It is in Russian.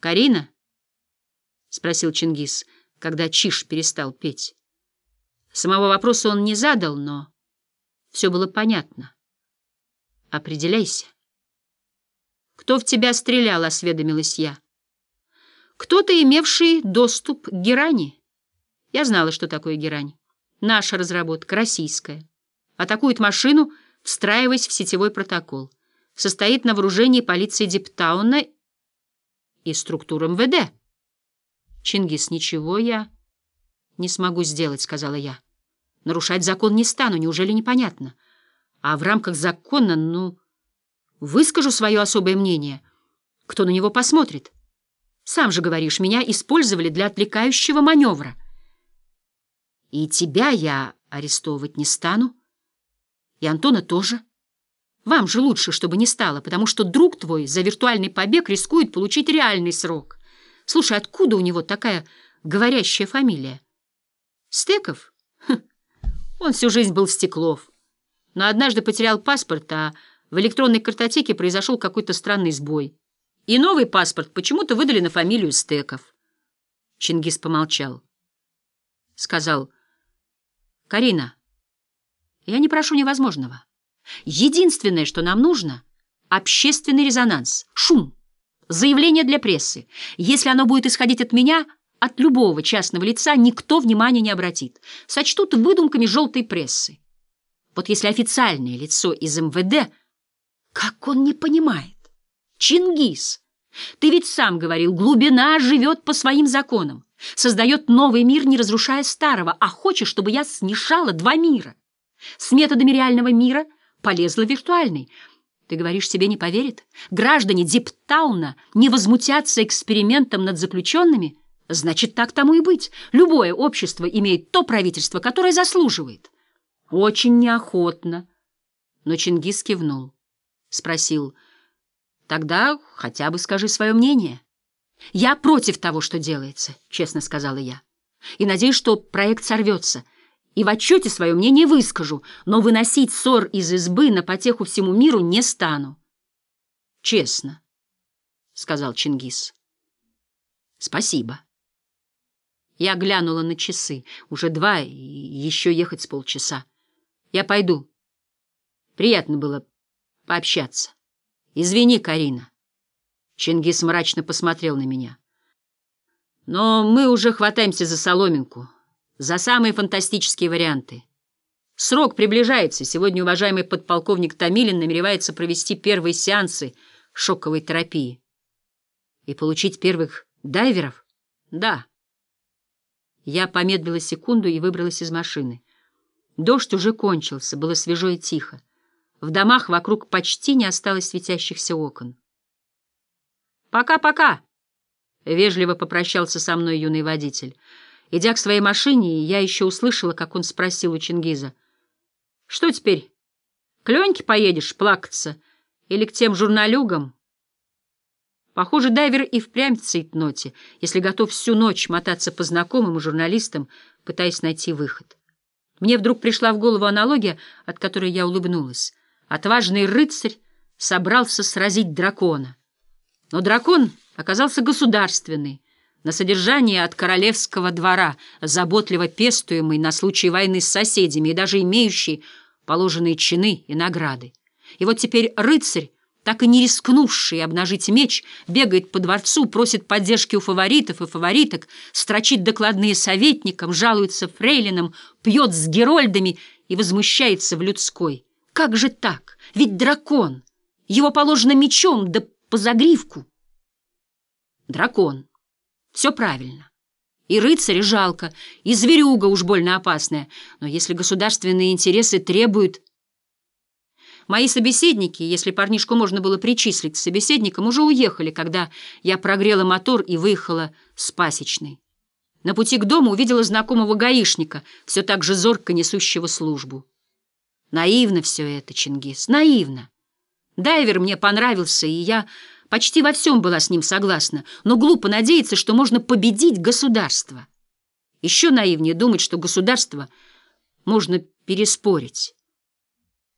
«Карина?» — спросил Чингис, когда Чиш перестал петь. Самого вопроса он не задал, но все было понятно. «Определяйся». «Кто в тебя стрелял?» — осведомилась я. «Кто-то, имевший доступ к герани». Я знала, что такое герань. Наша разработка, российская. Атакует машину, встраиваясь в сетевой протокол. Состоит на вооружении полиции Диптауна и структур МВД. Чингис, ничего я не смогу сделать, сказала я. Нарушать закон не стану, неужели непонятно? А в рамках закона, ну, выскажу свое особое мнение. Кто на него посмотрит? Сам же говоришь, меня использовали для отвлекающего маневра. И тебя я арестовывать не стану, и Антона тоже. Вам же лучше, чтобы не стало, потому что друг твой за виртуальный побег рискует получить реальный срок. Слушай, откуда у него такая говорящая фамилия? Стеков? Хм. Он всю жизнь был Стеклов. Но однажды потерял паспорт, а в электронной картотеке произошел какой-то странный сбой. И новый паспорт почему-то выдали на фамилию Стеков. Чингис помолчал. Сказал, «Карина, я не прошу невозможного». Единственное, что нам нужно — общественный резонанс, шум, заявление для прессы. Если оно будет исходить от меня, от любого частного лица, никто внимания не обратит. Сочтут выдумками желтой прессы. Вот если официальное лицо из МВД, как он не понимает? Чингис, ты ведь сам говорил, глубина живет по своим законам, создает новый мир, не разрушая старого, а хочешь, чтобы я смешала два мира. С методами реального мира — полезла виртуальный. Ты говоришь, себе не поверит? Граждане Диптауна не возмутятся экспериментом над заключенными? Значит, так тому и быть. Любое общество имеет то правительство, которое заслуживает. Очень неохотно. Но Чингис кивнул. Спросил, тогда хотя бы скажи свое мнение. Я против того, что делается, честно сказала я. И надеюсь, что проект сорвется — и в отчете свое мнение выскажу, но выносить ссор из избы на потеху всему миру не стану. — Честно, — сказал Чингис. — Спасибо. Я глянула на часы. Уже два, и еще ехать с полчаса. Я пойду. Приятно было пообщаться. Извини, Карина. Чингис мрачно посмотрел на меня. Но мы уже хватаемся за соломинку за самые фантастические варианты. Срок приближается. Сегодня уважаемый подполковник Томилин намеревается провести первые сеансы шоковой терапии. И получить первых дайверов? Да. Я помедлила секунду и выбралась из машины. Дождь уже кончился, было свежо и тихо. В домах вокруг почти не осталось светящихся окон. «Пока-пока!» — вежливо попрощался со мной юный водитель. Идя к своей машине, я еще услышала, как он спросил у Чингиза. «Что теперь, к Леньке поедешь плакаться или к тем журналюгам?» Похоже, дайвер и впрямь в цейтноте, если готов всю ночь мотаться по знакомым и журналистам, пытаясь найти выход. Мне вдруг пришла в голову аналогия, от которой я улыбнулась. Отважный рыцарь собрался сразить дракона. Но дракон оказался государственный, на содержание от королевского двора, заботливо пестуемый на случай войны с соседями и даже имеющий положенные чины и награды. И вот теперь рыцарь, так и не рискнувший обнажить меч, бегает по дворцу, просит поддержки у фаворитов и фавориток, строчит докладные советникам, жалуется фрейлинам, пьет с герольдами и возмущается в людской. Как же так? Ведь дракон! Его положено мечом да по загривку. Дракон. Все правильно. И рыцаря жалко, и зверюга уж больно опасная. Но если государственные интересы требуют... Мои собеседники, если парнишку можно было причислить к собеседникам, уже уехали, когда я прогрела мотор и выехала с пасечной. На пути к дому увидела знакомого гаишника, все так же зорко несущего службу. Наивно все это, Чингис, наивно. Дайвер мне понравился, и я Почти во всем была с ним согласна, но глупо надеяться, что можно победить государство. Еще наивнее думать, что государство можно переспорить.